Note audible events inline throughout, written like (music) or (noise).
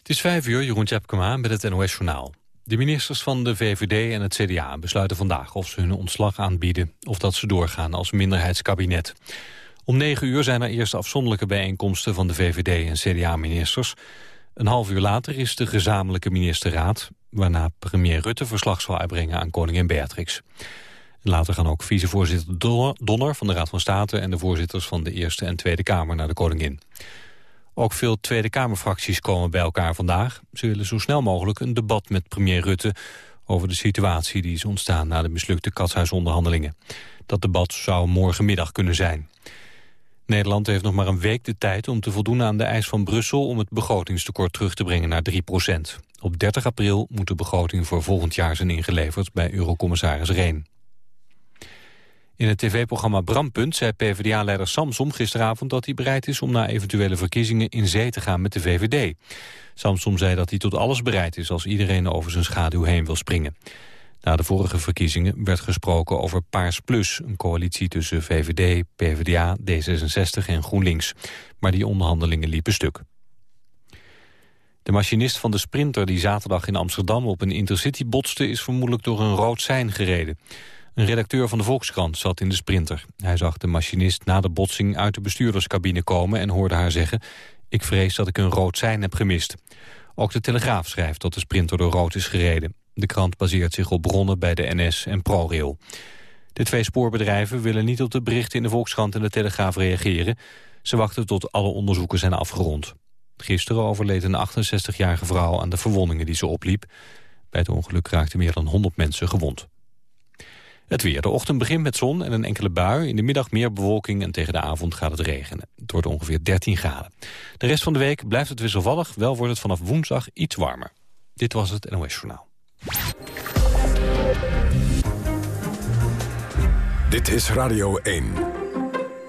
Het is vijf uur, Jeroen Tjepkema met het NOS-journaal. De ministers van de VVD en het CDA besluiten vandaag of ze hun ontslag aanbieden... of dat ze doorgaan als minderheidskabinet. Om negen uur zijn er eerst afzonderlijke bijeenkomsten van de VVD en CDA-ministers. Een half uur later is de gezamenlijke ministerraad... waarna premier Rutte verslag zal uitbrengen aan koningin Beatrix. Later gaan ook vicevoorzitter Donner van de Raad van State... en de voorzitters van de Eerste en Tweede Kamer naar de koningin. Ook veel Tweede Kamerfracties komen bij elkaar vandaag. Ze willen zo snel mogelijk een debat met premier Rutte... over de situatie die is ontstaan na de mislukte katshuisonderhandelingen. Dat debat zou morgenmiddag kunnen zijn. Nederland heeft nog maar een week de tijd om te voldoen aan de eis van Brussel... om het begrotingstekort terug te brengen naar 3% Op 30 april moet de begroting voor volgend jaar zijn ingeleverd... bij Eurocommissaris Reen. In het tv-programma Brampunt zei PvdA-leider Samsom gisteravond dat hij bereid is om na eventuele verkiezingen in zee te gaan met de VVD. Samsom zei dat hij tot alles bereid is als iedereen over zijn schaduw heen wil springen. Na de vorige verkiezingen werd gesproken over Paars Plus, een coalitie tussen VVD, PvdA, D66 en GroenLinks. Maar die onderhandelingen liepen stuk. De machinist van de Sprinter die zaterdag in Amsterdam op een intercity botste is vermoedelijk door een rood sein gereden. Een redacteur van de Volkskrant zat in de sprinter. Hij zag de machinist na de botsing uit de bestuurderscabine komen... en hoorde haar zeggen... ik vrees dat ik een rood sein heb gemist. Ook de Telegraaf schrijft dat de sprinter door rood is gereden. De krant baseert zich op bronnen bij de NS en ProRail. De twee spoorbedrijven willen niet op de berichten in de Volkskrant en de Telegraaf reageren. Ze wachten tot alle onderzoeken zijn afgerond. Gisteren overleed een 68-jarige vrouw aan de verwondingen die ze opliep. Bij het ongeluk raakten meer dan 100 mensen gewond. Het weer. De ochtend begint met zon en een enkele bui. In de middag meer bewolking en tegen de avond gaat het regenen. Het wordt ongeveer 13 graden. De rest van de week blijft het wisselvallig. Wel wordt het vanaf woensdag iets warmer. Dit was het NOS Journaal. Dit is Radio 1.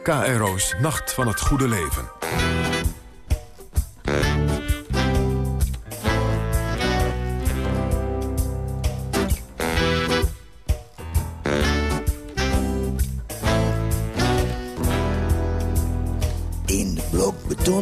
KRO's Nacht van het Goede Leven.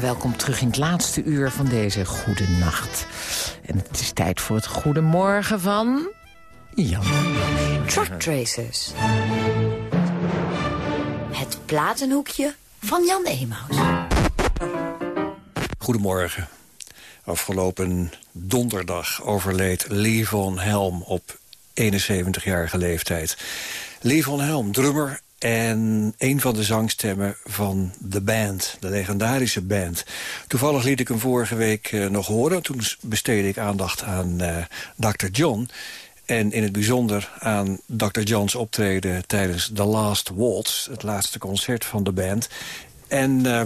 Welkom terug in het laatste uur van deze goede nacht. En het is tijd voor het goedemorgen van... Jan. Truck Tracers. Het platenhoekje van Jan Emaus. Goedemorgen. Afgelopen donderdag overleed Lee von Helm op 71-jarige leeftijd. Lee von Helm, drummer en een van de zangstemmen van de band, de legendarische band. Toevallig liet ik hem vorige week uh, nog horen. Toen besteedde ik aandacht aan eh, Dr. John. En in het bijzonder aan Dr. John's optreden tijdens The Last Waltz. Het laatste concert van de band. En uh,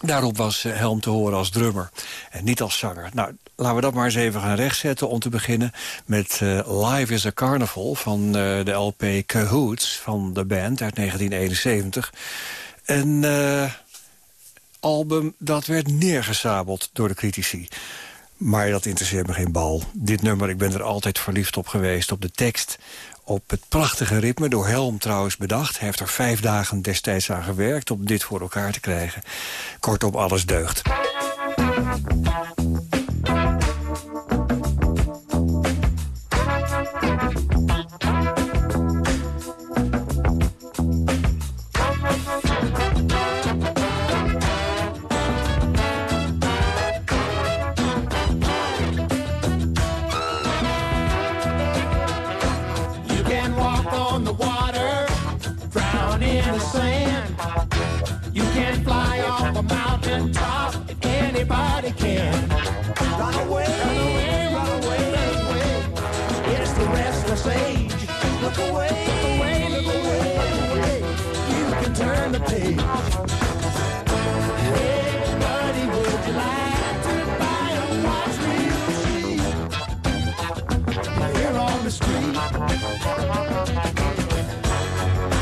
daarop was Helm te horen als drummer en niet als zanger. Nou, Laten we dat maar eens even gaan rechtzetten om te beginnen met uh, Live is a Carnival van uh, de LP Cahoots van de band uit 1971. Een uh, album dat werd neergesabeld door de critici. Maar dat interesseert me geen bal. Dit nummer, ik ben er altijd verliefd op geweest, op de tekst op het prachtige ritme, door Helm trouwens bedacht. Hij heeft er vijf dagen destijds aan gewerkt om dit voor elkaar te krijgen. Kortom, alles deugt.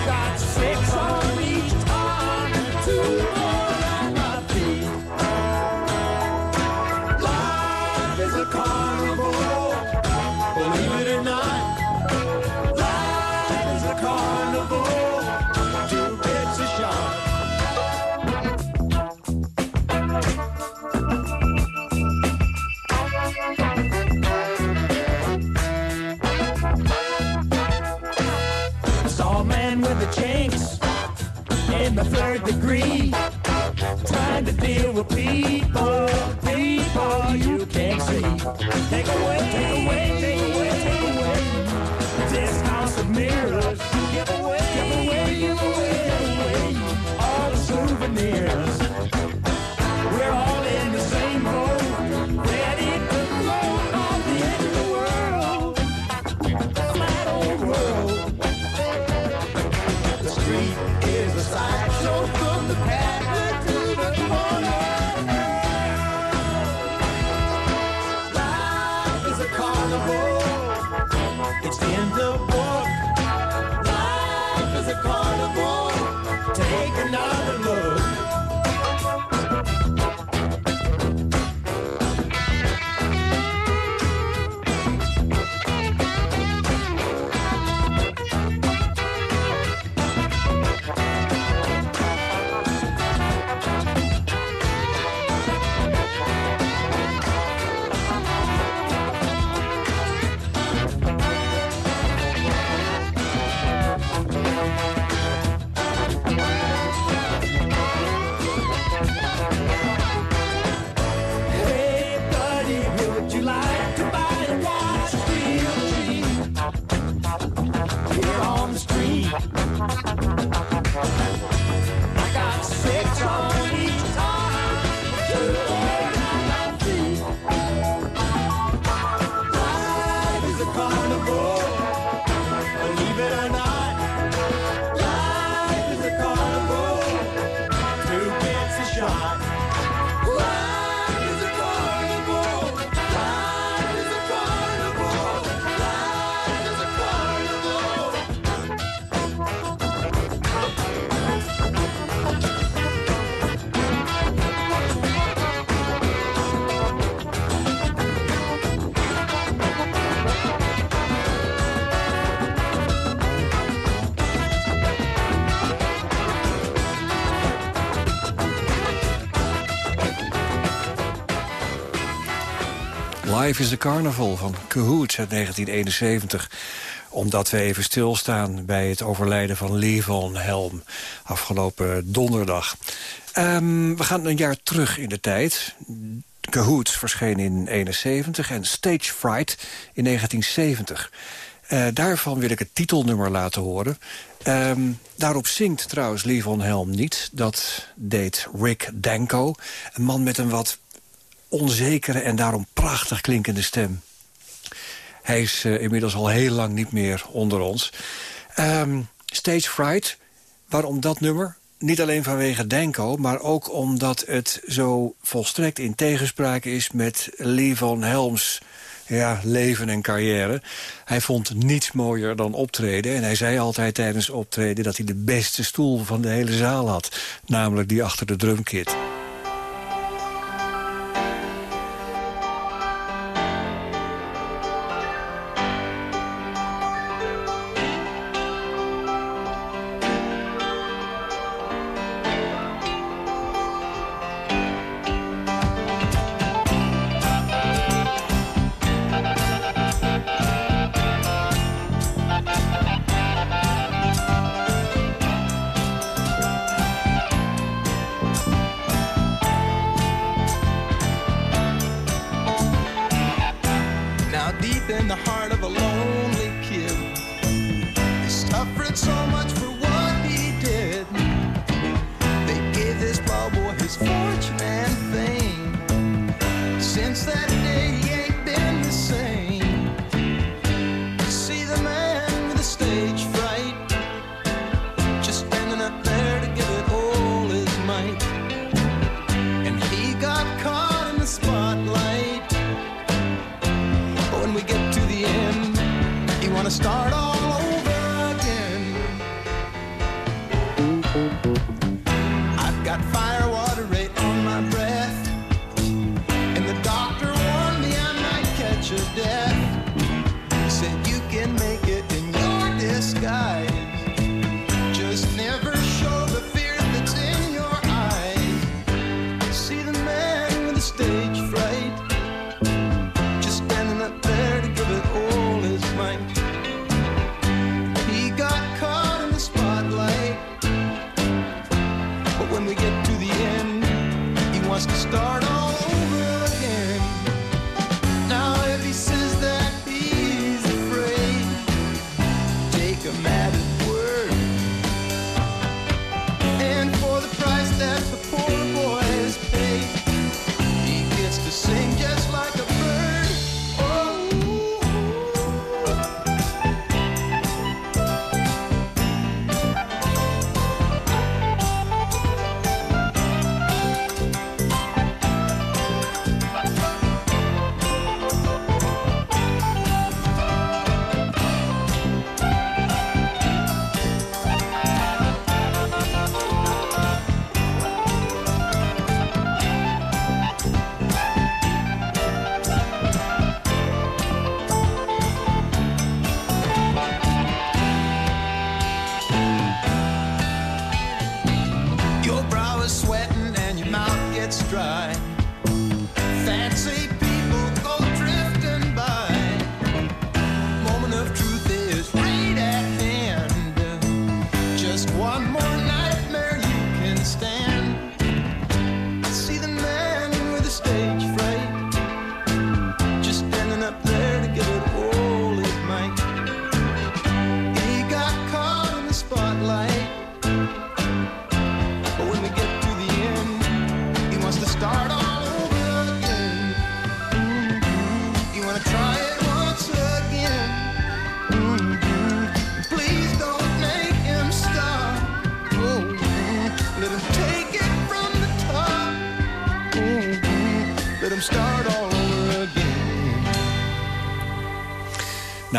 Got six on me. Degree. Life is a Carnival van Cahoots uit 1971 omdat we even stilstaan bij het overlijden van Lee Van Helm afgelopen donderdag. Ehm, we gaan een jaar terug in de tijd. Cahoots verscheen in 71 en Stage Fright in 1970. Eh, daarvan wil ik het titelnummer laten horen. Ehm, daarop zingt trouwens Lee Van Helm niet. Dat deed Rick Danko. Een man met een wat onzekere en daarom prachtig klinkende stem. Hij is eh, inmiddels al heel lang niet meer onder ons. Ehm, Stage Fright, waarom dat nummer? Niet alleen vanwege Denko, maar ook omdat het zo volstrekt in tegenspraak is... met Lee van Helms ja, leven en carrière. Hij vond niets mooier dan optreden. En hij zei altijd tijdens optreden dat hij de beste stoel van de hele zaal had. Namelijk die achter de drumkit. start all over.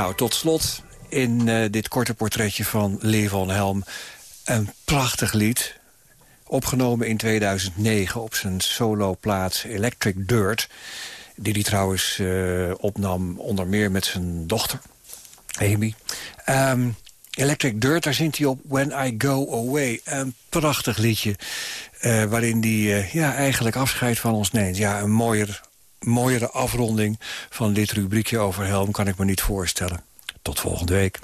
Nou, tot slot in eh, dit korte portretje van Lee van Helm. Een prachtig lied, opgenomen in 2009 op zijn soloplaats Electric Dirt... die hij trouwens eh, opnam onder meer met zijn dochter, Amy. Ehm, Electric Dirt, daar zingt hij op When I Go Away. Een prachtig liedje eh, waarin hij ja, eigenlijk afscheid van ons neemt. Ja, een mooier mooiere afronding van dit rubriekje over Helm kan ik me niet voorstellen. Tot volgende week.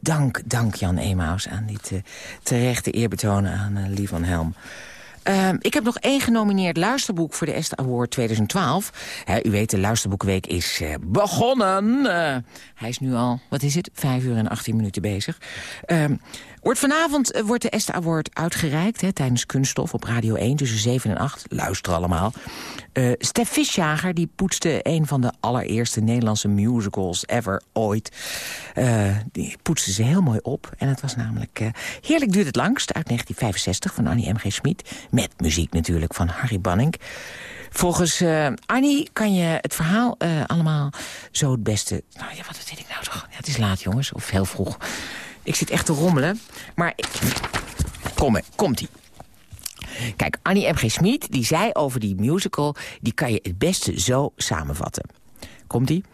Dank, dank Jan Emaus aan dit eh, terechte eerbetonen aan uh, van Helm. Ehm, ik heb nog één genomineerd luisterboek voor de Est Award 2012. Hè, u weet, de luisterboekweek is eh, begonnen. Eh, hij is nu al, wat is het, vijf uur en 18 minuten bezig. Wordt vanavond eh, wordt de Est Award uitgereikt hè, tijdens Kunststof op Radio 1 tussen 7 en 8. Luister allemaal. Eh Stef Visjager die poetste een van de allereerste Nederlandse musicals ever ooit. Eh, die poetste ze heel mooi op. En het was namelijk Heerlijk duurt het langst uit 1965 van Annie M.G. Schmid. Met muziek natuurlijk van Harry Banning. Volgens Annie kan je het verhaal allemaal zo het beste... Nou ja, wat zit ik nou toch? Ja, het is laat jongens, of heel vroeg. Ik zit echt te rommelen. Maar ik... Kom, komt-ie. Kijk, Annie M.G. Schmid die zei over die musical... die kan je het beste zo samenvatten. Komt-ie?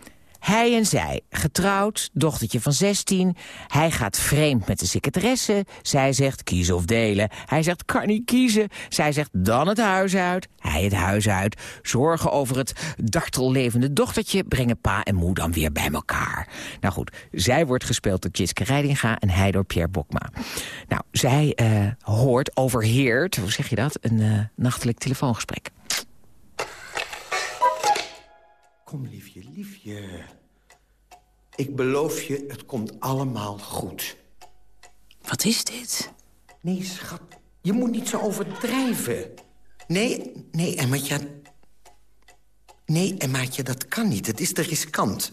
Hij en zij, getrouwd, dochtertje van 16. Hij gaat vreemd met de secretaresse. Zij zegt kiezen of delen. Hij zegt kan niet kiezen. Zij zegt dan het huis uit. Hij het huis uit. Zorgen over het dartellevende dochtertje. Brengen pa en moe dan weer bij elkaar. Nou goed, zij wordt gespeeld door Tjitske Reidinga... en hij door Pierre Bokma. Nou, zij eh, hoort, overheert, hoe zeg je dat? Een eh, nachtelijk telefoongesprek. Kom, liefje, liefje. Ik beloof je, het komt allemaal goed. Wat is dit? Nee, schat, je moet niet zo overdrijven. Nee, nee, Emmaatje. Nee, Emmaatje, dat kan niet. Het is te riskant.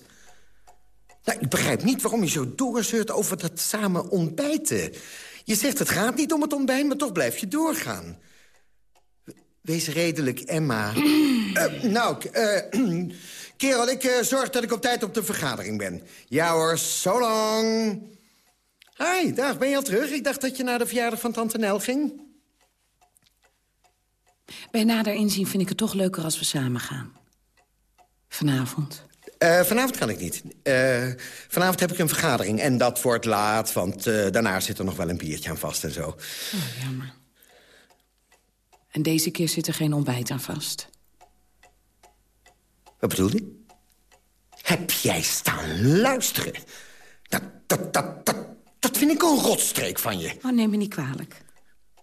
Nou, ik begrijp niet waarom je zo doorzeurt over dat samen ontbijten. Je zegt het gaat niet om het ontbijt, maar toch blijf je doorgaan. Wees redelijk, Emma. (clears throat) Eh, nou, eh, (clears throat) kerel, ik eh, zorg dat ik op tijd op de vergadering ben. Ja hoor, so long. Hi, dag, ben je al terug? Ik dacht dat je naar de verjaardag van Tante Nel ging. Bij nader inzien vind ik het toch leuker als we samen gaan. Vanavond. Eh, vanavond kan ik niet. Eh, vanavond heb ik een vergadering en dat wordt laat... want daarna zit er nog wel een biertje aan vast en zo. Oh, jammer. En deze keer zit er geen ontbijt aan vast. Wat bedoel je? Heb jij staan luisteren? Dat, dat, dat, dat, dat vind ik een rotstreek van je. Oh, neem me niet kwalijk.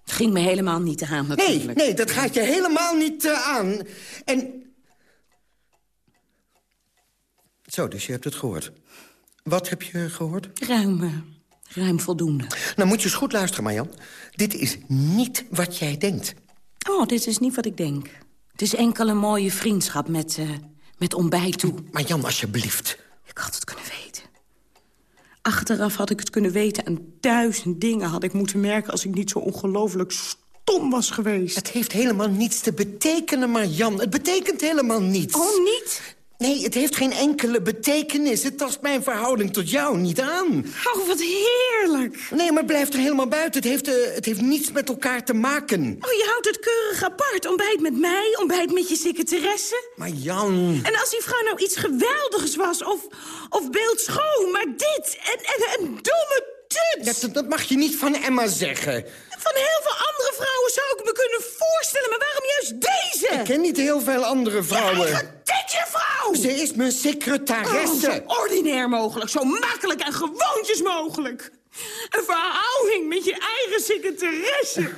Het ging me helemaal niet aan, Nee, natuurlijk. nee, dat gaat je helemaal niet eh, aan. En... Zo, dus je hebt het gehoord. Wat heb je gehoord? Ruim, eh, ruim voldoende. Nou moet je eens goed luisteren, Marjan. Dit is niet wat jij denkt. Oh, dit is niet wat ik denk. Het is enkel een mooie vriendschap met, eh, met ontbijt toe. Maar Jan, alsjeblieft. Ik had het kunnen weten. Achteraf had ik het kunnen weten en duizend dingen had ik moeten merken... als ik niet zo ongelooflijk stom was geweest. Het heeft helemaal niets te betekenen, Marjan. Het betekent helemaal niets. Oh, niet? Nee, het heeft geen enkele betekenis. Het tast mijn verhouding tot jou niet aan. Oh, wat heerlijk. Nee, maar het blijft er helemaal buiten. Het heeft, eh, het heeft niets met elkaar te maken. Oh, je houdt het keurig apart. Ontbijt met mij, ontbijt met je secretaresse. Maar Jan... En als die vrouw nou iets geweldigs was, of, of beeldschoon, maar dit, en, en een domme tut. Dat, dat mag je niet van Emma zeggen. Van heel veel andere vrouwen zou ik me kunnen voorstellen, maar waarom juist deze? Ik ken niet heel veel andere vrouwen. Je eigen dikke vrouw! Ze is mijn Oh, secretaresse. zo ordinair mogelijk, zo makkelijk en gewoontjes mogelijk. Een verhouding met je eigen secretaresse.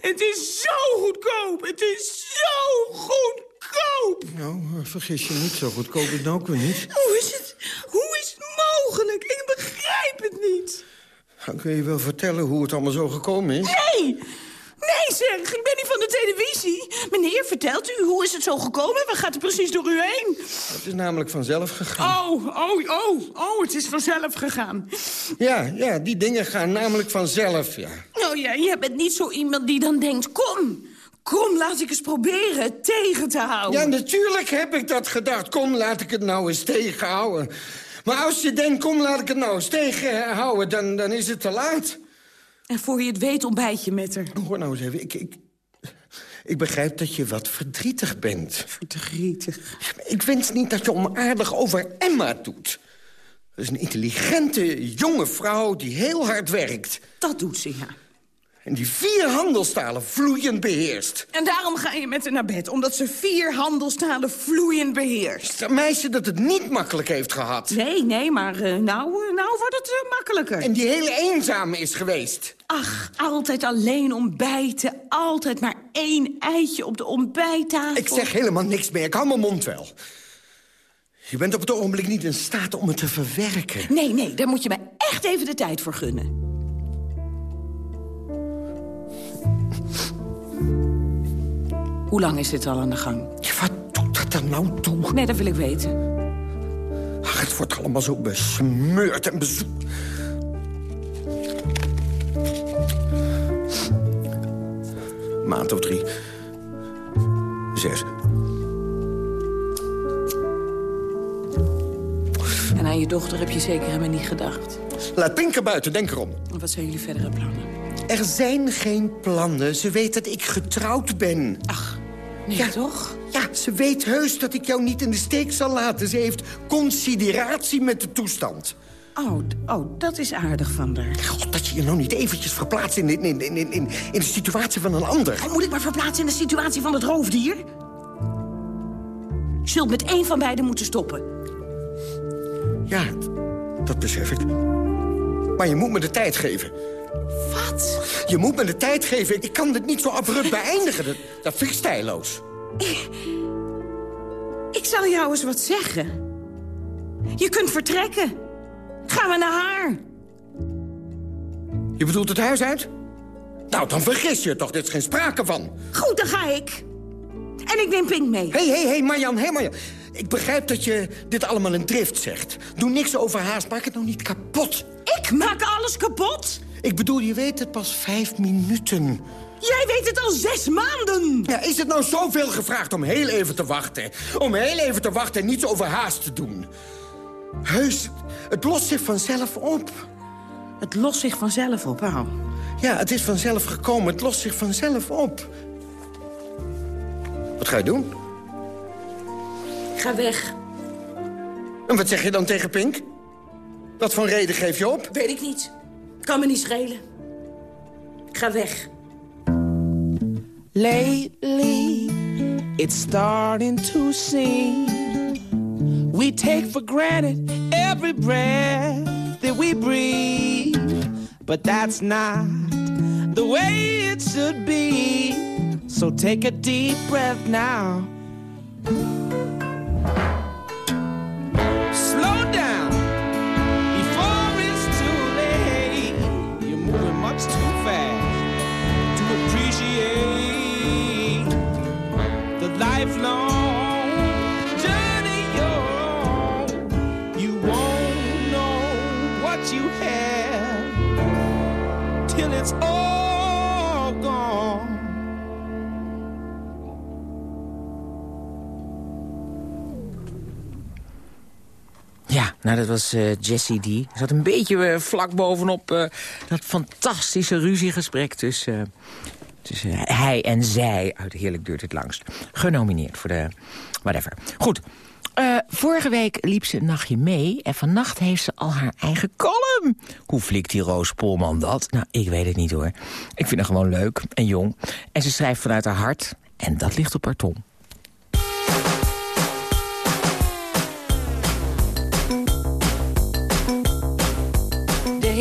Het is zo goedkoop. Het is zo goedkoop. Nou, vergis je niet, zo goedkoop is het ook weer niet. Hoe is het, hoe is het mogelijk? Ik begrijp het niet. Kun je wel vertellen hoe het allemaal zo gekomen is. Nee! Nee, zeg, ik ben niet van de televisie. Meneer, vertelt u, hoe is het zo gekomen? Wat gaat er precies door u heen? Het is namelijk vanzelf gegaan. Oh, oh, oh, oh, het is vanzelf gegaan. Ja, ja, die dingen gaan namelijk vanzelf, ja. Oh ja, je bent niet zo iemand die dan denkt, kom... Kom, laat ik eens proberen het tegen te houden. Ja, natuurlijk heb ik dat gedacht. Kom, laat ik het nou eens tegenhouden. Maar als je denkt, kom, laat ik het nou eens tegenhouden... dan, dan is het te laat. En voor je het weet ontbijt je met haar. Hoor nou eens even, ik, ik, ik begrijp dat je wat verdrietig bent. Verdrietig. Ik wens niet dat je onaardig over Emma doet. Dat is een intelligente, jonge vrouw die heel hard werkt. Dat doet ze, ja. En die vier handelstalen vloeiend beheerst. En daarom ga je met haar naar bed, omdat ze vier handelstalen vloeiend beheerst. Een meisje dat het niet makkelijk heeft gehad. Nee, nee, maar uh, nou, uh, nou wordt het uh, makkelijker. En die hele eenzame is geweest. Ach, altijd alleen ontbijten. Altijd maar één eitje op de ontbijttafel. Ik zeg helemaal niks meer, ik hou mijn mond wel. Je bent op het ogenblik niet in staat om het te verwerken. Nee, nee, daar moet je mij echt even de tijd voor gunnen. Hoe lang is dit al aan de gang? Ja, wat doet dat er nou toe? Nee, dat wil ik weten. Ach, het wordt allemaal zo besmeurd en bezoekt. Maand of drie. Zes. En aan je dochter heb je zeker helemaal niet gedacht. Laat Pinker buiten, denk erom. Wat zijn jullie verdere plannen? Er zijn geen plannen. Ze weet dat ik getrouwd ben. Ach, nee, ja, toch? Ja, ze weet heus dat ik jou niet in de steek zal laten. Ze heeft consideratie met de toestand. Oh, oh dat is aardig van haar. God, dat je je nou niet eventjes verplaatst in, in, in, in, in, de situatie van een ander. Oh, moet ik maar verplaatsen in de situatie van het roofdier? Je zult met één van beiden moeten stoppen. Ja, dat besef ik. Maar je moet me de tijd geven. Je moet me de tijd geven. Ik kan dit niet zo abrupt beëindigen. Dat, dat vind ik stijloos. Ik, ik zal jou eens wat zeggen. Je kunt vertrekken. Gaan we naar haar. Je bedoelt het huis uit? Nou, dan vergis je toch. Dit is geen sprake van. Goed, dan ga ik. En ik neem Pink mee. Hé, hé, hé, Marjan, hé, Marjan. Ik begrijp dat je dit allemaal in drift zegt. Doe niks overhaast, maak het nou niet kapot. Ik maak alles kapot? Ik bedoel, je weet het pas vijf minuten. Jij weet het al zes maanden. Ja, is het nou zoveel gevraagd om heel even te wachten? Om heel even te wachten en niets overhaast te doen? Heus, het lost zich vanzelf op. Het lost zich vanzelf op, oh. Ja, het is vanzelf gekomen. Het lost zich vanzelf op. Wat ga je doen? Ik ga weg. En wat zeg je dan tegen Pink? Wat voor reden geef je op? Weet ik niet. Kan me niet schelen. Ik ga weg. Lately, it's starting to seem we take for granted every breath that we breathe. But that's not the way it should be. So take a deep breath now. Much too fast to appreciate the lifelong journey you're. You won't know what you have till it's all Ja, nou dat was uh, Jessie D. Zat een beetje uh, vlak bovenop uh, dat fantastische ruziegesprek tussen, tussen hij en zij uit Heerlijk Duurt het Langst. Genomineerd voor de whatever. Goed, vorige week liep ze een nachtje mee en vannacht heeft ze al haar eigen column. Hoe flikt die Roos Polman dat? Nou, ik weet het niet hoor. Ik vind haar gewoon leuk en jong. En ze schrijft vanuit haar hart en dat ligt op haar tong.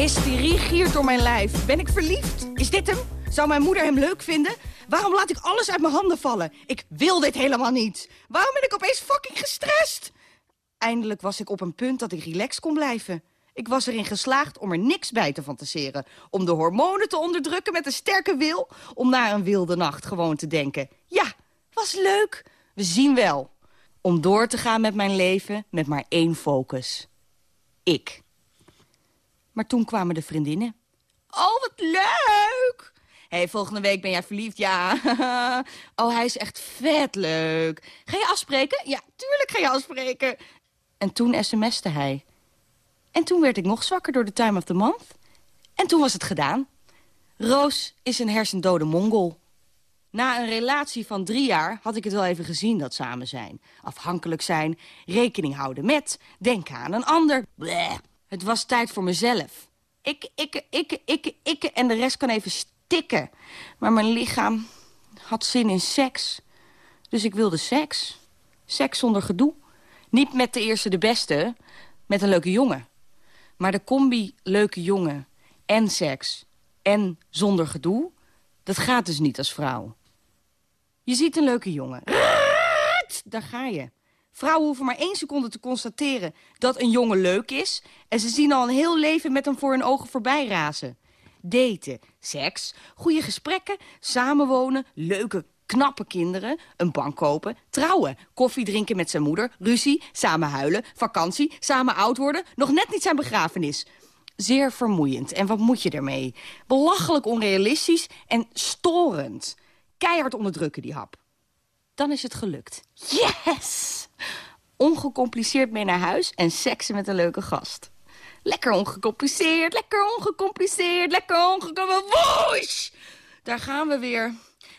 Hysterie giert door mijn lijf. Ben ik verliefd? Is dit hem? Zou mijn moeder hem leuk vinden? Waarom laat ik alles uit mijn handen vallen? Ik wil dit helemaal niet. Waarom ben ik opeens fucking gestrest? Eindelijk was ik op een punt dat ik relaxed kon blijven. Ik was erin geslaagd om er niks bij te fantaseren. Om de hormonen te onderdrukken met een sterke wil. Om na een wilde nacht gewoon te denken. Ja, was leuk. We zien wel. Om door te gaan met mijn leven met maar één focus. Ik. Maar toen kwamen de vriendinnen. Oh, wat leuk! Hé, hey, volgende week ben jij verliefd, ja. (laughs) oh, hij is echt vet leuk. Ga je afspreken? Ja, tuurlijk ga je afspreken. En toen sms'te hij. En toen werd ik nog zwakker door de time of the month. En toen was het gedaan. Roos is een hersendode mongol. Na een relatie van drie jaar had ik het wel even gezien, dat samen zijn. Afhankelijk zijn, rekening houden met, denken aan een ander. Het was tijd voor mezelf. Ik, ik, ik, ik, ik en de rest kan even stikken. Maar mijn lichaam had zin in seks. Dus ik wilde seks. Seks zonder gedoe. Niet met de eerste de beste, met een leuke jongen. Maar de combi leuke jongen en seks en zonder gedoe... dat gaat dus niet als vrouw. Je ziet een leuke jongen. Daar ga je. Vrouwen hoeven maar één seconde te constateren dat een jongen leuk is... en ze zien al een heel leven met hem voor hun ogen voorbij razen. Daten, seks, goede gesprekken, samenwonen, leuke, knappe kinderen, een bank kopen, trouwen, koffie drinken met zijn moeder, ruzie, samen huilen, vakantie, samen oud worden, nog net niet zijn begrafenis. Zeer vermoeiend. En wat moet je ermee? Belachelijk onrealistisch en storend. Keihard onderdrukken die hap. Dan is het gelukt. Yes! Ongecompliceerd mee naar huis en seksen met een leuke gast. Lekker ongecompliceerd, lekker ongecompliceerd, lekker ongecompliceerd. Daar gaan we weer.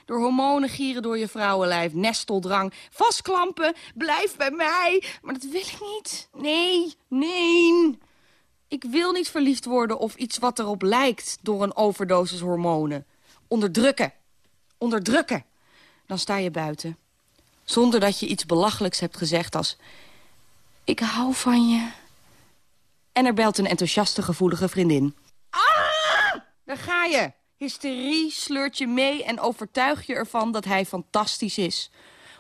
Door hormonen gieren door je vrouwenlijf, nesteldrang, vastklampen, blijf bij mij. Maar dat wil ik niet. Nee, nee. Ik wil niet verliefd worden of iets wat erop lijkt door een overdosis hormonen. Onderdrukken. Onderdrukken. Dan sta je buiten. Zonder dat je iets belachelijks hebt gezegd als... Ik hou van je. En er belt een enthousiaste gevoelige vriendin. Ah! Daar ga je. Hysterie sleurt je mee en overtuig je ervan dat hij fantastisch is.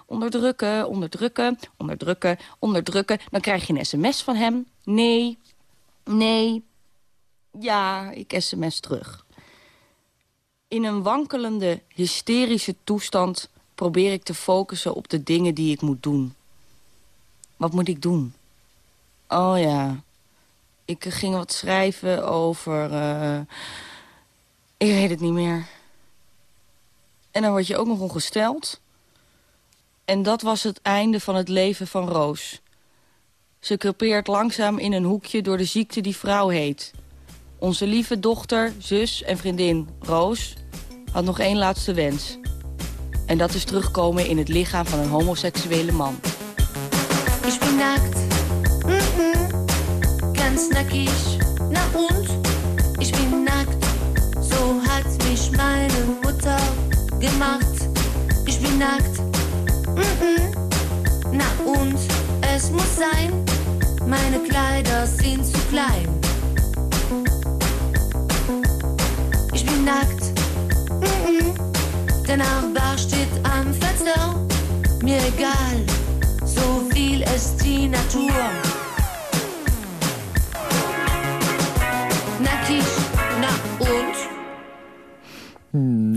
Onderdrukken, onderdrukken, onderdrukken, onderdrukken. Dan krijg je een sms van hem. Nee, nee, ja, ik sms terug. In een wankelende, hysterische toestand probeer ik te focussen op de dingen die ik moet doen. Wat moet ik doen? Oh ja, ik ging wat schrijven over... Uh, ik weet het niet meer. En dan word je ook nog ongesteld. En dat was het einde van het leven van Roos. Ze crepeert langzaam in een hoekje door de ziekte die vrouw heet. Onze lieve dochter, zus en vriendin Roos had nog één laatste wens. En dat is terugkomen in het lichaam van een homoseksuele man. Ik ben naakt. Mm -mm. Ganz nackig. Na und? Ich bin nackt. So hat mich meine Mutter gemacht. Ich bin nackt. Mm Na und? Es muss sein. Meine Kleider sind zu klein. Ich bin nackt. Der Nachbar steht am Fenster. Mir egal, so viel die. Nackig, na?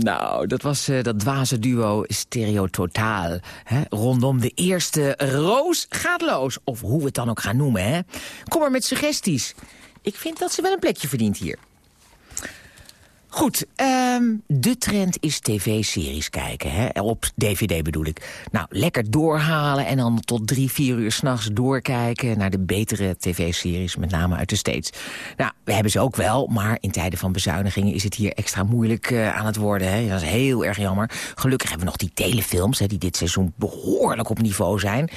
Nou, dat was uh, dat dwaze duo Stereo Totaal. Hè? Rondom de eerste Roos Gaatloos. Of hoe we het dan ook gaan noemen, hè? Kom maar met suggesties. Ik vind dat ze wel een plekje verdient hier. Goed, um, de trend is tv-series kijken. Hè? Op dvd bedoel ik. Nou, lekker doorhalen en dan tot drie, vier uur s'nachts doorkijken... naar de betere tv-series, met name uit de States. Nou, we hebben ze ook wel, maar in tijden van bezuinigingen... is het hier extra moeilijk uh, aan het worden. Hè? Dat is heel erg jammer. Gelukkig hebben we nog die telefilms... Hè, die dit seizoen behoorlijk op niveau zijn.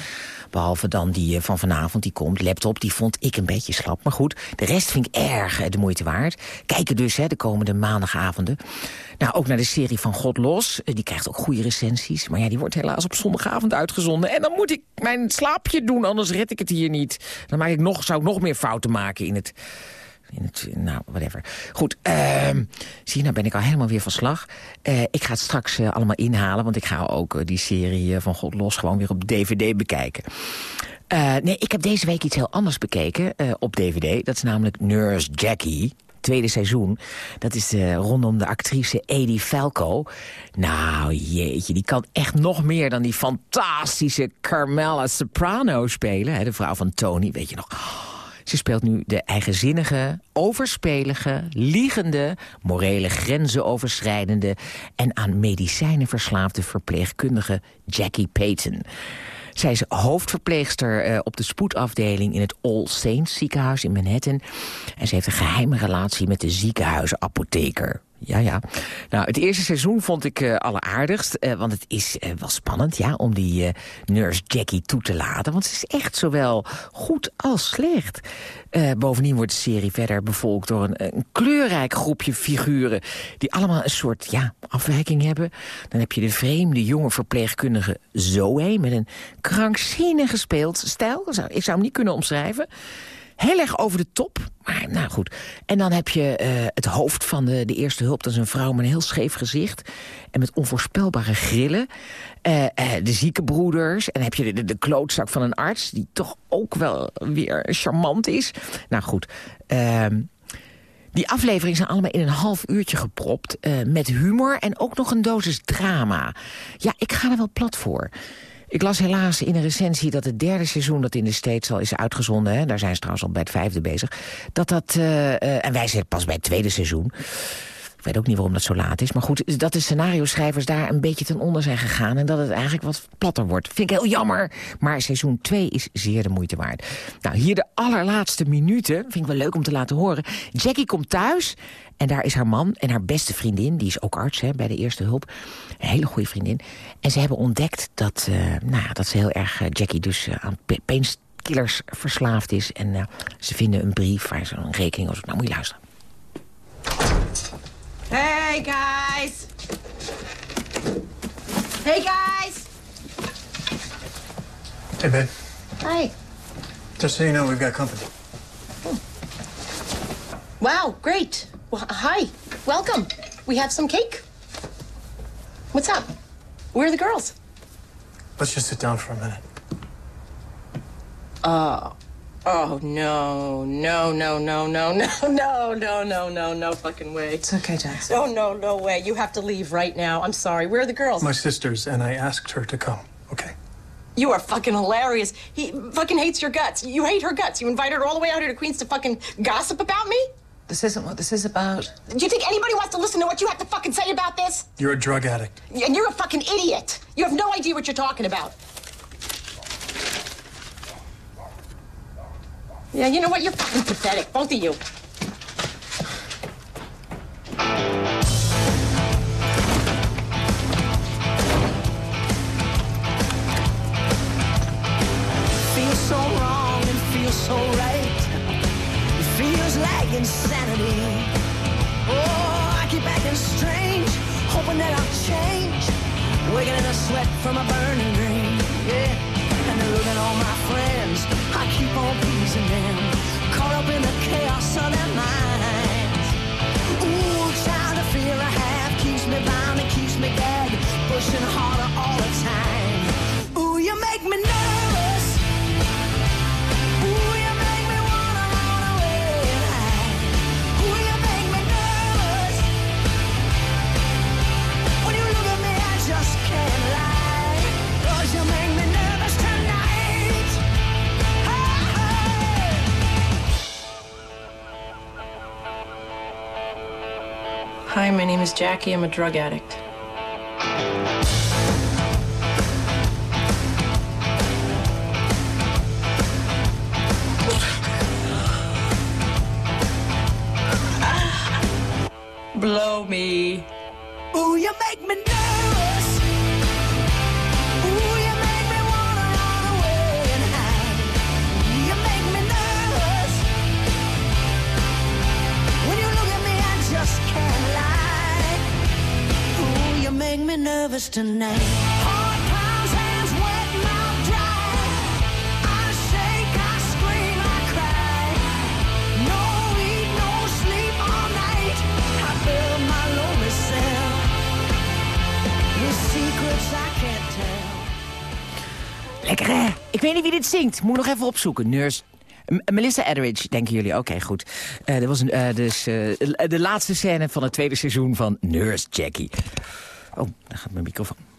Behalve dan die uh, van vanavond, die komt. Laptop, die vond ik een beetje slap. Maar goed, de rest vind ik erg uh, de moeite waard. Kijken dus hè, de komende maandagavonden. Nou, ook naar de serie van God Los. Die krijgt ook goede recensies. Maar ja, die wordt helaas op zondagavond uitgezonden. En dan moet ik mijn slaapje doen, anders red ik het hier niet. Dan maak ik nog, zou ik nog meer fouten maken in het Nou, whatever. Goed, ehm, zie je, nou ben ik al helemaal weer van slag. Eh, ik ga het straks eh, allemaal inhalen, want ik ga ook eh, die serie van God Los gewoon weer op DVD bekijken. Nee, ik heb deze week iets heel anders bekeken op DVD. Dat is namelijk Nurse Jackie tweede seizoen. Dat is rondom de actrice Edie Falco. Nou, jeetje, die kan echt nog meer dan die fantastische Carmela Soprano spelen. Hè, de vrouw van Tony, weet je nog. Ze speelt nu de eigenzinnige, overspelige, liegende... morele grenzen overschrijdende... en aan medicijnen verslaafde verpleegkundige Jackie Payton. Zij is hoofdverpleegster eh, op de spoedafdeling in het All Saints ziekenhuis in Manhattan. En ze heeft een geheime relatie met de ziekenhuisapotheker. Ja, ja. Nou, het eerste seizoen vond ik uh, alleraardigst. eh, want het is eh, wel spannend, ja, om die nurse Jackie toe te laten. Want ze is echt zowel goed als slecht. Bovendien wordt de serie verder bevolkt door een, een kleurrijk groepje figuren... die allemaal een soort ja, afwijking hebben. Dan heb je de vreemde jonge verpleegkundige Zoe... met een krankzinnig gespeeld stijl. Ik zou hem niet kunnen omschrijven. Heel erg over de top, maar nou goed. En dan heb je eh, het hoofd van de, de eerste hulp. Dat is een vrouw met een heel scheef gezicht. En met onvoorspelbare grillen. Eh, eh, de ziekenbroeders. En dan heb je de, de, klootzak van een arts... die toch ook wel weer charmant is. Nou goed, ehm, die afleveringen zijn allemaal in een half uurtje gepropt. met humor en ook nog een dosis drama. Ja, ik ga er wel plat voor. Ik las helaas in een recensie dat het derde seizoen... dat in de States al is uitgezonden... Hè, daar zijn ze trouwens al bij het vijfde bezig... dat dat, eh, eh, en wij zitten pas bij het tweede seizoen... Ik weet ook niet waarom dat zo laat is. Maar goed, dat de scenario-schrijvers daar een beetje ten onder zijn gegaan... en dat het eigenlijk wat platter wordt. Vind ik heel jammer. Maar seizoen 2 is zeer de moeite waard. Nou, hier de allerlaatste minuten. Vind ik wel leuk om te laten horen. Jackie komt thuis en daar is haar man en haar beste vriendin... die is ook arts hè, bij de eerste hulp. Een hele goede vriendin. En ze hebben ontdekt dat, eh, nou dat ze heel erg... eh, Jackie dus eh, aan pa- painkillers verslaafd is. En ze vinden een brief waar ze een rekening over... Nou, moet je luisteren. Hey guys! Hey guys! Hey, babe. Hi. Just so you know, we've got company. Hmm. Wow, great. Well, hi. Welcome. We have some cake. What's up? Where are the girls? Let's just sit down for a minute. Oh. Oh, no, no, no, no, no, (laughs) no, no, no, no, no, no fucking way. It's okay, Jackson. Oh, no, no way. You have to leave right now. I'm sorry. Where are the girls? My sisters, and I asked her to come. Okay. You are fucking hilarious. He fucking hates your guts. You hate her guts. You invited her all the way out here to Queens to fucking gossip about me? This isn't what this is about. Do you think anybody wants to listen to what you have to fucking say about this? You're a drug addict. And you're a fucking idiot. You have no idea what you're talking about. Yeah, you know what? You're fucking pathetic, both of you. Feels so wrong and feels so right. It feels like insanity. Oh, I keep acting strange, hoping that I'll change. A sweat from a burning dream. Yeah, losing all my friends. I keep on pleasing them, caught up in the chaos of their minds. Jackie. I'm a drug addict. tonight. Lekker hè? Ik weet niet wie dit zingt. Moet nog even opzoeken. Nurse. Melissa Etheridge, denken jullie. Oké, goed. Uh, dat was een, eh, dus, eh, de laatste scène van het tweede seizoen van Nurse Jackie. Oh, daar gaat mijn microfoon.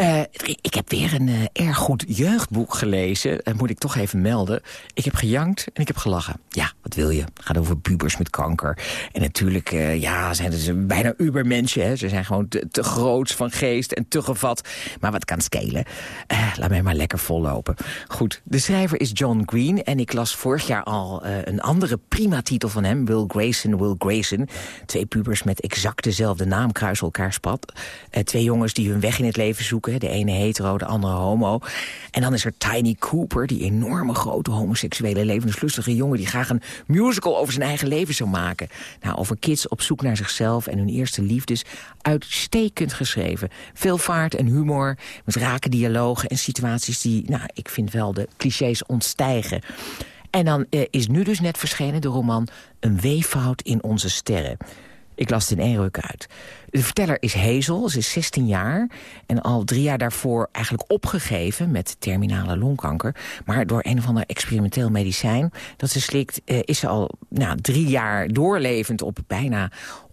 Eh, ik heb weer een eh, erg goed jeugdboek gelezen. Dat moet ik toch even melden. Ik heb gejankt en ik heb gelachen. Ja, wat wil je? Het gaat over pubers met kanker. En natuurlijk eh, ja, zijn ze bijna ubermensen. Ze zijn gewoon te, te van geest en te gevat. Maar wat kan skelen? Eh, laat mij maar lekker vollopen. Goed, de schrijver is John Green. En ik las vorig jaar al eh, een andere prima titel van hem. Will Grayson, Will Grayson. Twee pubers met exact dezelfde naam kruisen elkaars pad. Eh, twee jongens die hun weg in het leven zoeken. De ene hetero, de andere homo. En dan is er Tiny Cooper, die enorme grote homoseksuele levenslustige jongen... die graag een musical over zijn eigen leven zou maken. Nou, over kids op zoek naar zichzelf en hun eerste liefdes. Uitstekend geschreven. Veel vaart en humor, met rake dialogen en situaties die... nou, ik vind wel de clichés ontstijgen. En dan eh, is nu dus net verschenen de roman Een weeffout in onze sterren. Ik las het in één ruk uit. De verteller is Hazel, ze is 16 jaar... en al drie jaar daarvoor eigenlijk opgegeven met terminale longkanker. Maar door een of ander experimenteel medicijn dat ze slikt... eh, is ze al nou, drie jaar doorlevend op bijna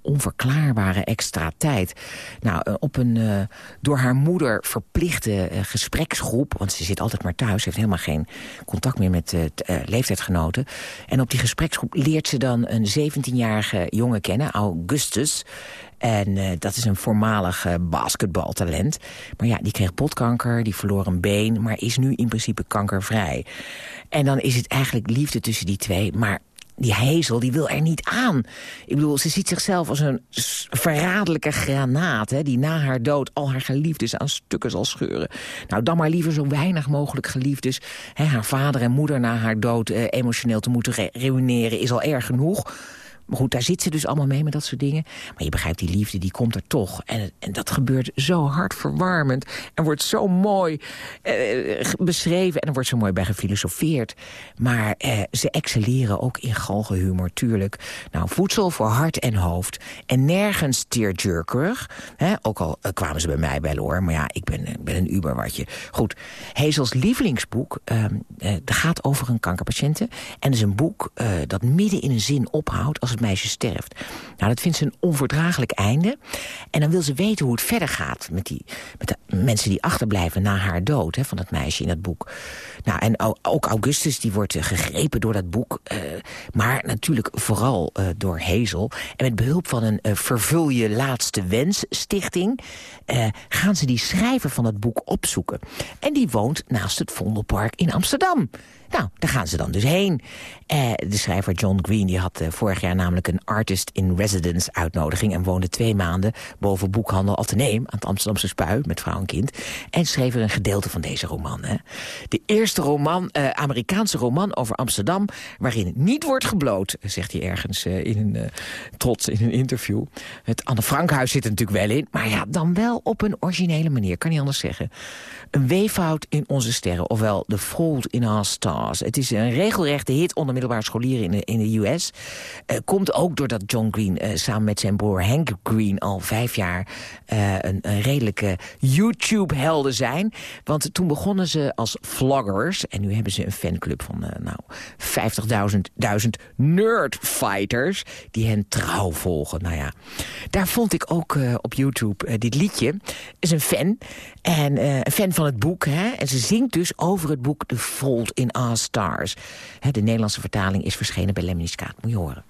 onverklaarbare extra tijd. Nou, eh, op een eh, door haar moeder verplichte eh, gespreksgroep... want ze zit altijd maar thuis, heeft helemaal geen contact meer met eh, leeftijdsgenoten. En op die gespreksgroep leert ze dan een 17-jarige jongen kennen, Augustus... En dat is een voormalig basketbaltalent. Maar ja, die kreeg potkanker, die verloor een been... maar is nu in principe kankervrij. En dan is het eigenlijk liefde tussen die twee... maar die Hazel, die wil er niet aan. Ik bedoel, ze ziet zichzelf als een verraderlijke granaat... Hè, die na haar dood al haar geliefdes aan stukken zal scheuren. Nou, dan maar liever zo weinig mogelijk geliefdes. Hè, haar vader en moeder na haar dood eh, emotioneel te moeten re- reuneren... is al erg genoeg. Maar goed, daar zit ze dus allemaal mee met dat soort dingen. Maar je begrijpt, die liefde, die komt er toch. En, en dat gebeurt zo hartverwarmend. En wordt zo mooi eh, beschreven. En er wordt zo mooi bij gefilosofeerd. Maar eh, ze excelleren ook in galgenhumor, tuurlijk. Nou, voedsel voor hart en hoofd. En nergens tearjerkerig. Hè? Ook al eh, kwamen ze bij mij bellen hoor. Maar ja, ik ben, ik ben een uberwatje. Goed, Hazels lievelingsboek... ehm, eh, gaat over een kankerpatiënte. En is een boek eh, dat midden in een zin ophoudt... als meisje sterft. Nou, dat vindt ze een onverdraaglijk einde. En dan wil ze weten hoe het verder gaat... met, die, met de mensen die achterblijven na haar dood... Hè, van het meisje in dat boek. Nou, en ook Augustus die wordt eh, gegrepen door dat boek. eh, maar natuurlijk vooral eh, door Hazel. En met behulp van een Vervul je laatste wens stichting... gaan ze die schrijver van het boek opzoeken. En die woont naast het Vondelpark in Amsterdam. Nou, daar gaan ze dan dus heen. Eh, de schrijver John Green die had eh, vorig jaar namelijk een artist in residence uitnodiging... en woonde twee maanden boven boekhandel Atheneum aan het Amsterdamse Spui... met vrouw en kind. En schreef er een gedeelte van deze roman. Hè. De eerste roman, eh, Amerikaanse roman over Amsterdam... waarin niet wordt gebloot, zegt hij ergens eh, in een, eh, trots in een interview. Het Anne Frankhuis zit er natuurlijk wel in... maar ja, dan wel op een originele manier, kan niet anders zeggen. Een weeffout in onze sterren, ofwel The Fault in Our Het is een regelrechte hit onder middelbare scholieren in de, in de US. Eh, komt ook doordat John Green eh, samen met zijn broer Hank Green... al vijf jaar eh, een, een redelijke YouTube-helden zijn. Want toen begonnen ze als vloggers... en nu hebben ze een fanclub van nou, 50.000 duizend nerdfighters... die hen trouw volgen. Nou ja, daar vond ik ook op YouTube dit liedje. is een fan. En een fan van het boek. Hè? En ze zingt dus over het boek The Fault in Stars. De Nederlandse vertaling is verschenen bij Lemniscaat. Moet je horen.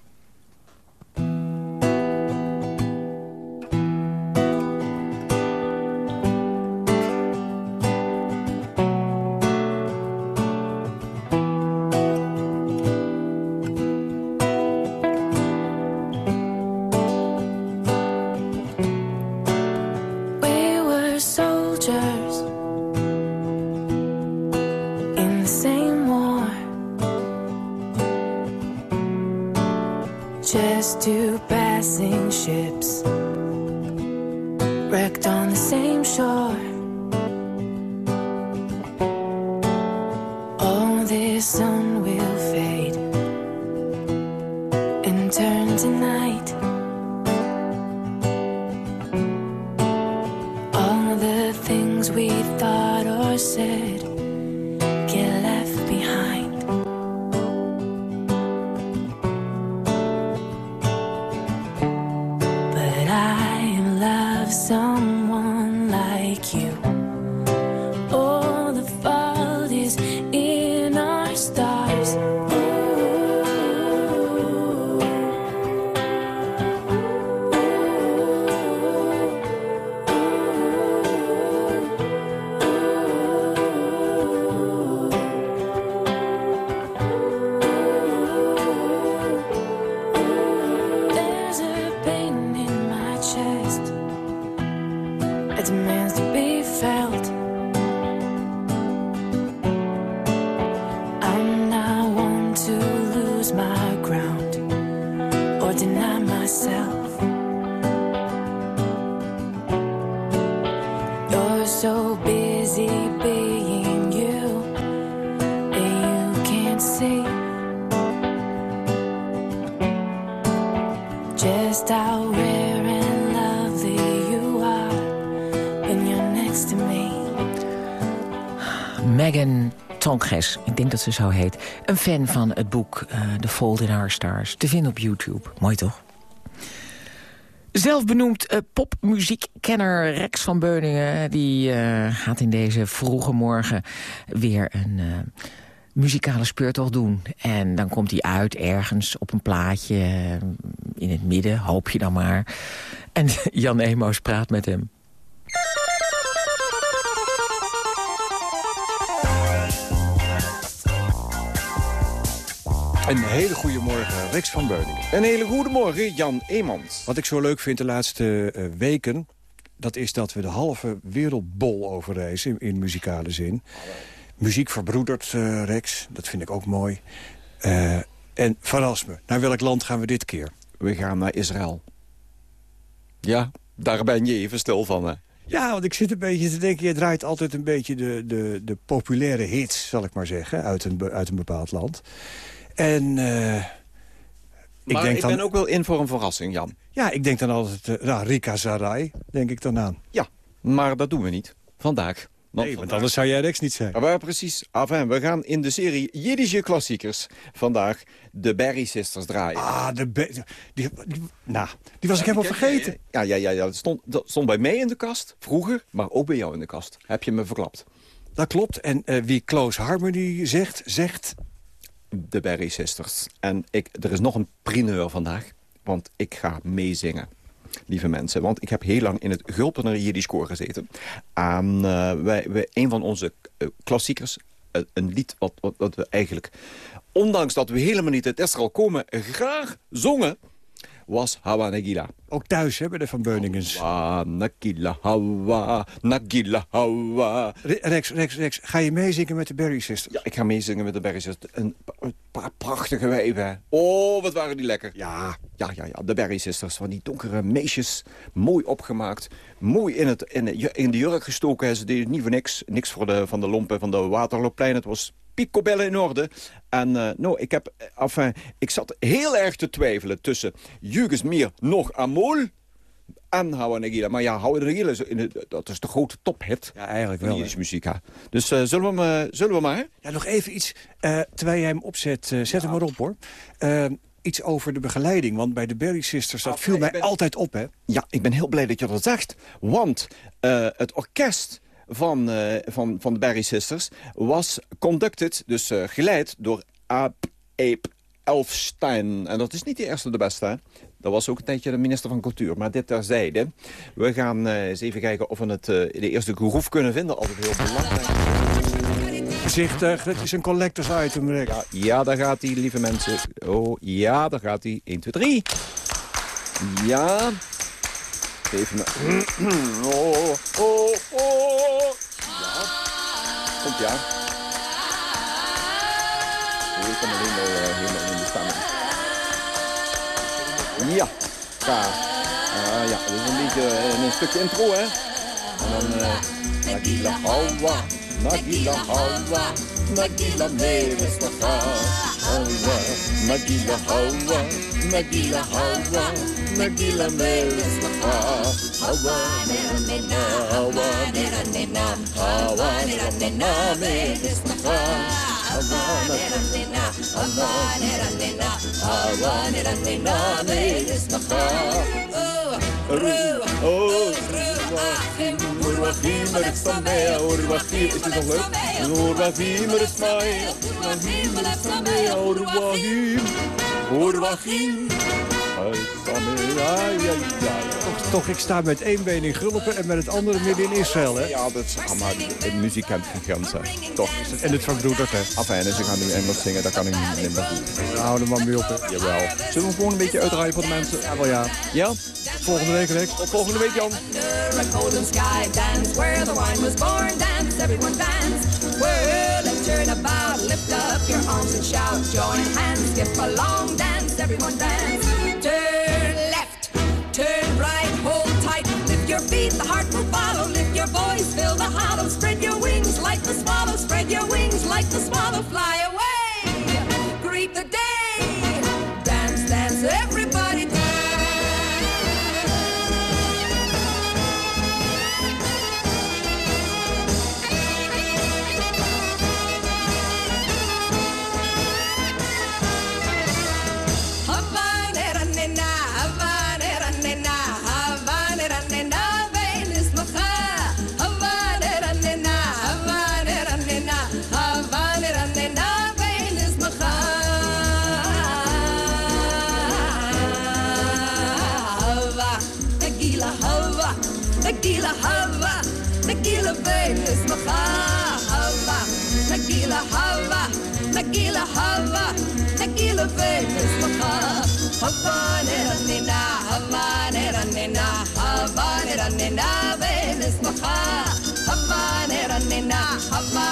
and you are when you're next to me. Megan Tonkes, ik denk dat ze zo heet. Een fan van het boek uh, The Fold in Our Stars. Te vinden op YouTube. Mooi toch? Zelfbenoemd uh, popmuziekkenner Rex van Beuningen... die eh, gaat in deze vroege morgen weer een muzikale speurtocht doen. En dan komt hij uit ergens op een plaatje in het midden, hoop je dan maar. En (laughs) Jan Emos praat met hem. Een hele goede morgen, Rex van Beuningen. Een hele goede morgen, Jan Eemans. Wat ik zo leuk vind de laatste uh, weken... dat is dat we de halve wereldbol overreizen in, in muzikale zin. Muziek verbroedert, uh, Rex. Dat vind ik ook mooi. Uh, en verras me, naar welk land gaan we dit keer? We gaan naar Israël. Ja, daar ben je even stil van, hè? Ja, want ik zit een beetje te denken... je draait altijd een beetje de, de, de populaire hits, zal ik maar zeggen... uit een, uit een bepaald land. En uh, ik, maar denk ik dan, ben ook wel in voor een verrassing, Jan. Ja, ik denk dan altijd, uh, nou, Rika Sarai, denk ik dan aan. Ja, maar dat doen we niet. Vandaag. Want nee, want anders zou jij Rex niet zijn. Ja, maar precies. Enfin, we gaan in de serie Jiddische klassiekers vandaag de Berry Sisters draaien. Ah, de die, die, die, nou, die was ja, ik helemaal vergeten. Ja, ja, ja, ja dat, stond, dat stond bij mij in de kast, vroeger, maar ook bij jou in de kast. Heb je me verklapt. Dat klopt. En uh, wie Close Harmony zegt, zegt de Berry Sisters. En ik, er is nog een primeur vandaag, want ik ga meezingen. Lieve mensen, want ik heb heel lang in het Gulpener koor gezeten. En uh, wij, wij, een van onze uh, klassiekers, uh, een lied wat, wat, wat, we eigenlijk... ondanks dat we helemaal niet uit Israël komen, graag zongen was Hawa Nagila. Ook thuis, bij de Van Beuningens. Hawa Nagila, Hawa Nagila, Hawa. Rex, Rex, Rex, ga je meezingen met de Berry Sisters? Ja, ik ga meezingen met de Berry Sisters. Een, een paar prachtige wijven. Oh, wat waren die lekker. Ja. Ja, ja, ja. De Berry Sisters, van die donkere meisjes. Mooi opgemaakt. Mooi in, het, in, de, in de jurk gestoken. Ze deden niet voor niks. Niks voor de, van de lompen van de Waterloopplein. Het was picobellen in orde. En uh, nou, ik, heb, enfin, ik zat heel erg te twijfelen tussen Juges Meer nog Amol en Hawa Nagila. Maar ja, Hawa Nagila, dat is de grote tophit. Ja, eigenlijk wel. Is muziek, ja. Dus uh, zullen, we hem, uh, zullen we maar? Ja, nog even iets. terwijl jij hem opzet, zet ja. hem maar op, hoor. iets over de begeleiding, want bij de Berry Sisters, dat viel mij ben... altijd op, hè? Ja, ik ben heel blij dat je dat zegt. Want het orkest van, uh, van, van de Barry Sisters... was conducted, dus uh, geleid door Aap Ape Elfstein. En dat is niet de eerste de beste, hè? Dat was ook een tijdje de minister van Cultuur. Maar dit terzijde. We gaan uh, eens even kijken of we het, de eerste groef kunnen vinden. Altijd heel belangrijk. Voorzichtig, het is een collectors item, Rick. Ja, ja, daar gaat hij, lieve mensen. Oh, ja, daar gaat hij. 1, 2, 3. Ja. Even... (clears throat) Oh, oh, oh. Ja. Komt ja. Oh, ik kan er helemaal, helemaal in de stemming. Ja. Ga. Uh, ja, dat is een beetje uh, een stukje intro, hè. En dan... Uh, Nagila Hawa, Nagila Hawa, Nagila. Hawa, Nagila Hawa, Nagila Hawa, Meeresnaga. Hawa, Nera Nena, Hawa, Nera Nena, Hawa, Nera Nena, Meeresnaga. Hawa, Nera Nena, Hawa, Nera Nena, Hawa, Nera Nena, Meeresnaga. Oh, oh, Urwachim, is samea, Urwachim, is dit nog leuk? Urwachim, is samea, Urwachim, is samea, Urwachim, Urwachim, toch, toch, ik sta met één been in Gulpen en met het andere midden in Israël, hè? Ja, dat is allemaal, de muziek kent geen grenzen, toch? En het verbroedert, hè? Enfin, dus ik ga nu Engels zingen, dat kan ik niet minder goed. Nou, hou er maar mee op, hè? Jawel. Zullen we gewoon een beetje uitdraaien voor de mensen? Ja, wel ja. Ja? Volgende week, Rex. Tot volgende week, Jan. golden sky dance, where the wine was born, dance, everyone dance. Well, let's turn about, lift up your arms and shout, join hands, skip along, dance, everyone dance. Turn left, turn right, hold tight, lift your feet, the heart will follow, lift your voice, fill the hollow, spread your wings like the swallow, spread your wings like the swallow, fly away, greet the day, dance, dance, everybody Nagila Hava, Nagila Venus Hava, Nera Nina, Hava, Nera Nina, Hava, Nera Nina, Venus Hava, Nera Nina, Hava,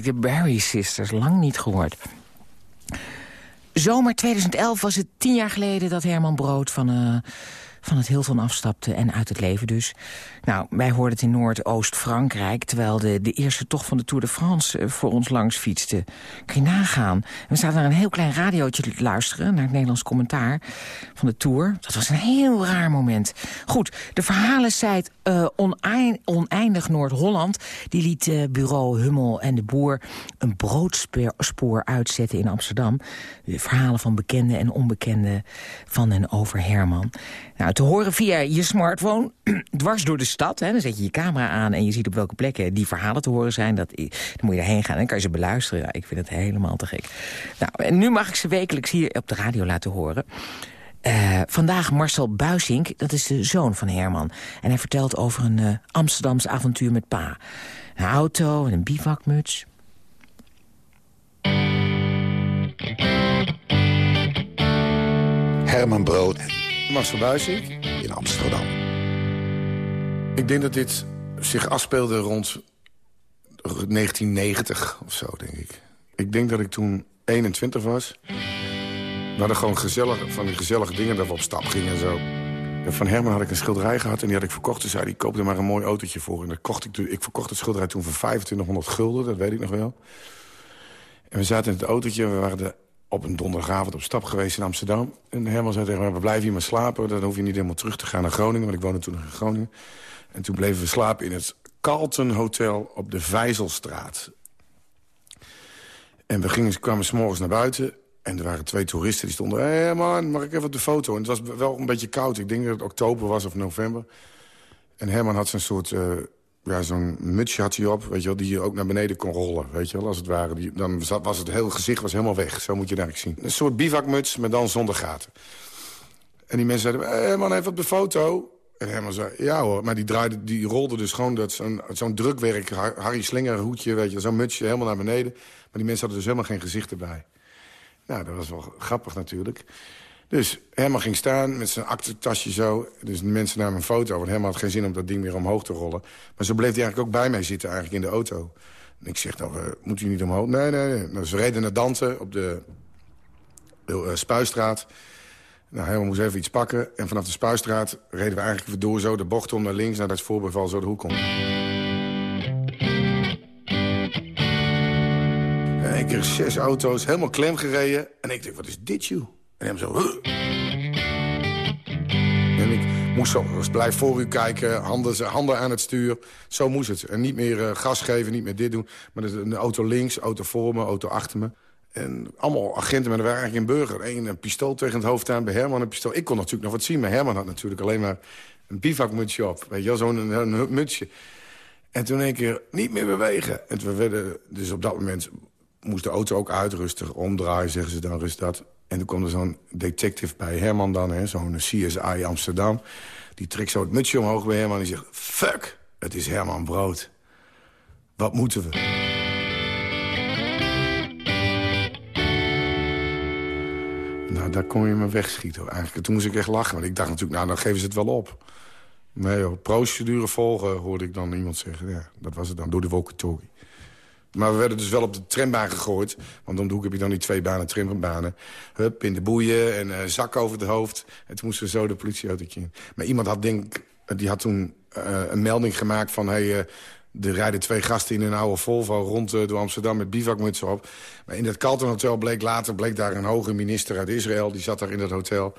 de Barry Sisters. Lang niet gehoord. Zomer 2011 was het tien jaar geleden dat Herman Brood van, eh, van het Hilton afstapte en uit het leven dus. Nou, wij hoorden het in Noordoost-Frankrijk... terwijl de, de eerste tocht van de Tour de France eh, voor ons langs fietste. Kun je nagaan. We zaten naar een heel klein radiootje te luisteren... naar het Nederlands commentaar van de Tour. Dat was een heel raar moment. Goed, de verhalensite uh, Onein- Oneindig Noord-Holland... die liet eh, bureau Hummel en de Boer een broodspoor uitzetten in Amsterdam. Verhalen van bekende en onbekende van en over Herman. Nou, horen via je smartphone, (clears throat) dwars door de stad. Hè, dan zet je je camera aan en je ziet op welke plekken die verhalen te horen zijn. Dat, dan moet je daarheen gaan en kan je ze beluisteren. Ik vind het helemaal te gek. Nou, en nu mag ik ze wekelijks hier op de radio laten horen. Eh, vandaag Marcel Buisink, dat is de zoon van Herman. En hij vertelt over een uh, Amsterdams avontuur met pa. Een auto en een bivakmuts. Herman Brood. Marcel Buisink in Amsterdam. Ik denk dat dit zich afspeelde rond 1990 of zo, denk ik. Ik denk dat ik toen 21 was. We hadden gewoon gezellig, van die gezellige dingen dat we op stap gingen en zo. En van Herman had ik een schilderij gehad en die had ik verkocht. Toen zei hij, koop er maar een mooi autootje voor. En dat kocht ik, ik verkocht het schilderij toen voor 2500 gulden, dat weet ik nog wel. En we zaten in het autootje en we waren de, op een donderdagavond op stap geweest in Amsterdam. En Herman zei tegen mij, we blijven hier maar slapen. Dan hoef je niet helemaal terug te gaan naar Groningen, want ik woonde toen nog in Groningen. En toen bleven we slapen in het Carlton Hotel op de Vijzelstraat. En we gingen, kwamen s'morgens naar buiten en er waren twee toeristen die stonden... hé hey man, mag ik even op de foto? En het was wel een beetje koud. Ik denk dat het oktober was of november. En Herman had zo'n soort... Uh, ja, zo'n mutsje had hij op, weet je wel, die je ook naar beneden kon rollen, weet je wel, als het ware. Die, dan was het hele gezicht was helemaal weg, zo moet je het eigenlijk zien. Een soort bivakmuts, maar dan zonder gaten. En die mensen zeiden, hé hey man, even op de foto. En Herman zei, ja hoor, maar die, draaide, die rolde dus gewoon zo'n zo'n drukwerk, Harry Slinger hoedje, weet je, zo'n mutsje helemaal naar beneden. Maar die mensen hadden dus helemaal geen gezichten bij. Nou, dat was wel grappig natuurlijk. Dus Herman ging staan met zijn aktentasje zo. Dus de mensen namen een foto. Want Herman had geen zin om dat ding weer omhoog te rollen. Maar zo bleef hij eigenlijk ook bij mij zitten eigenlijk in de auto. En ik zeg, nou, uh, moet u niet omhoog? Nee, nee, nee. Nou, ze reden naar Dante op de, uh, Spuistraat. Nou, Herman moest even iets pakken. En vanaf de Spuistraat reden we eigenlijk weer door zo de bocht om naar links... naar dat voorbeval zo de hoek om. Ik kreeg zes auto's, helemaal klem gereden. En ik dacht, wat is dit, joh? En hem zo... En ik moest zo, blijf voor u kijken, handen, handen aan het stuur. Zo moest het. En niet meer uh, gas geven, niet meer dit doen. Maar de auto links, auto voor me, auto achter me. En allemaal agenten, maar er waren eigenlijk een burger. Eén een pistool tegen het hoofd aan, bij Herman een pistool. Ik kon natuurlijk nog wat zien, maar Herman had natuurlijk alleen maar een bivakmutsje op. Weet je zo'n een, een mutsje. En toen een keer niet meer bewegen. En we werden dus op dat moment moest de auto ook uitrusten. Omdraaien, zeggen ze dan, rust dat. En toen kwam er zo'n detective bij Herman dan, zo'n CSI Amsterdam. Die trekt zo het mutsje omhoog bij Herman en die zegt... Fuck, het is Herman Brood. Wat moeten we? Nou, daar kon je me wegschieten. Eigenlijk. Toen moest ik echt lachen, want ik dacht natuurlijk... nou, dan geven ze het wel op. Nee joh, procedure volgen, hoorde ik dan iemand zeggen. Ja, dat was het dan, door de walkie-talkie. Maar we werden dus wel op de trambaan gegooid. Want om de hoek heb je dan die twee banen, trambanen. Hup, in de boeien en uh, zak over het hoofd. En toen moesten we zo de politieautootje in. Maar iemand had, denk die had toen uh, een melding gemaakt van... Hey, uh, Er rijden twee gasten in een oude Volvo rond eh, door Amsterdam met bivakmutsen op. Maar in dat Carlton Hotel bleek later bleek daar een hoge minister uit Israël. Die zat daar in dat hotel.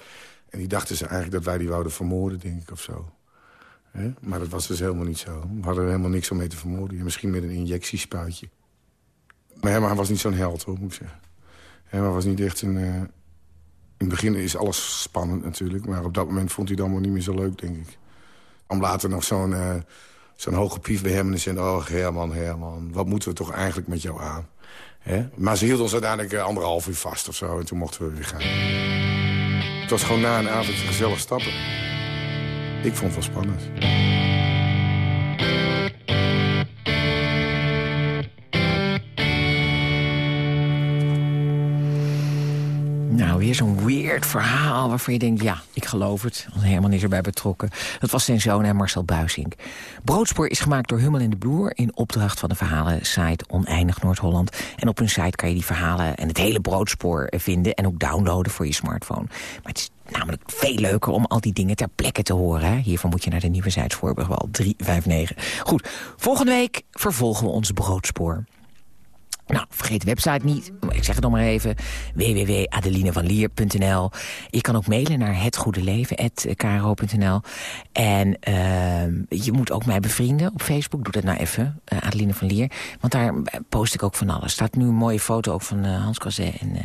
En die dachten ze eigenlijk dat wij die wouden vermoorden, denk ik, of zo. Maar dat was dus helemaal niet zo. We hadden er helemaal niks om mee te vermoorden. Misschien met een injectiespuitje. Maar Herman was niet zo'n held, hoor, moet ik zeggen. Herman was niet echt een... eh, In het begin is alles spannend natuurlijk. Maar op dat moment vond hij het allemaal niet meer zo leuk, denk ik. Om later nog zo'n eh, zo'n hoge pief bij hem en zei... oh, Herman, Herman, wat moeten we toch eigenlijk met jou aan? Maar ze hield ons uiteindelijk eh, anderhalf uur vast of zo. En toen mochten we weer gaan. Het was gewoon na een avondje gezellig stappen. Ik vond het wel spannend. Weer zo'n weird verhaal waarvan je denkt... ja, ik geloof het, Herman is erbij betrokken. Dat was zijn zoon en Marcel Buisink. Broodspoor is gemaakt door Hummel en de Bloer... in opdracht van de verhalen-site Oneindig Noord-Holland. En op hun site kan je die verhalen en het hele Broodspoor vinden... en ook downloaden voor je smartphone. Maar het is namelijk veel leuker om al die dingen ter plekke te horen. Hè? Hiervoor moet je naar de nieuwe site Voorburgwal 359. Goed, volgende week vervolgen we ons Broodspoor. Nou, vergeet de website niet. Ik zeg het nog maar even. www.adelinevanlier.nl Je kan ook mailen naar hetgoedeleven.kro.nl En uh, je moet ook mij bevrienden op Facebook. Doe dat nou even, uh, Adeline van Lier. Want daar post ik ook van alles. Staat nu een mooie foto ook van uh, Hans Cazet en, uh,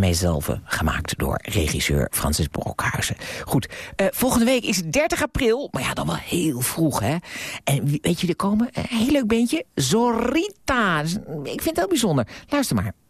mijzelf. Gemaakt door regisseur Francis Brokhuizen. Goed, volgende week is het 30 april. Maar ja, dan wel heel vroeg, hè. En weet je, er komen een heel leuk beentje. Zorita. Ik vind het heel bijzonder. Luister maar.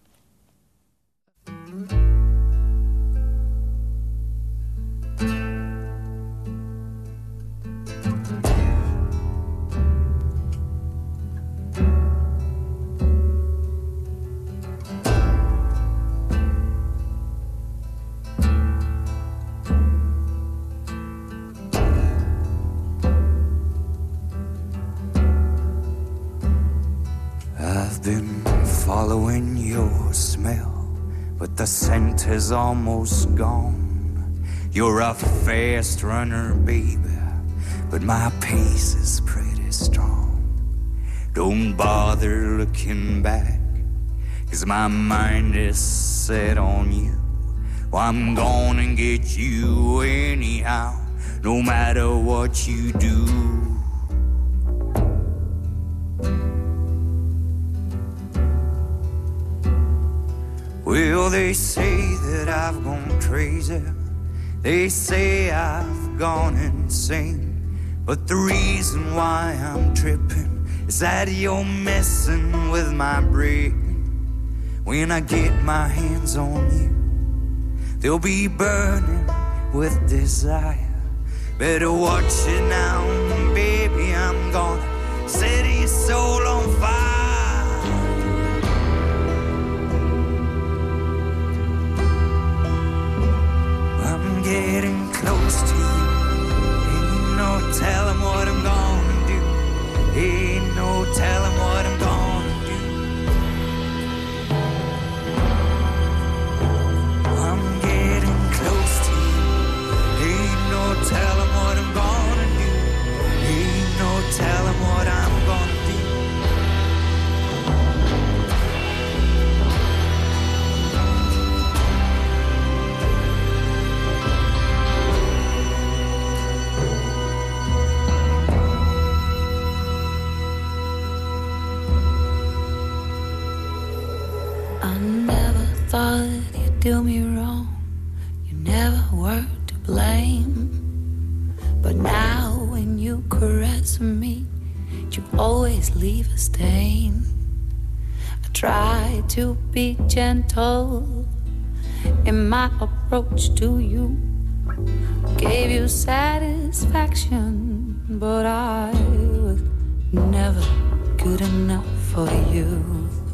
Following your smell, but the scent is almost gone. You're a fast runner, baby, but my pace is pretty strong. Don't bother looking back, cause my mind is set on you. Well, I'm gonna get you anyhow, no matter what you do. Well, they say that I've gone crazy. They say I've gone insane. But the reason why I'm tripping is that you're messing with my brain. When I get my hands on you, they'll be burning with desire. Better watch it now, baby. I'm gonna set your soul close to you. Ain't no telling what I'm gonna do. Ain't no telling what I'm do me wrong. You never were to blame. But now when you caress me, you always leave a stain. I try to be gentle in my approach to you. Gave you satisfaction, but I was never good enough for you.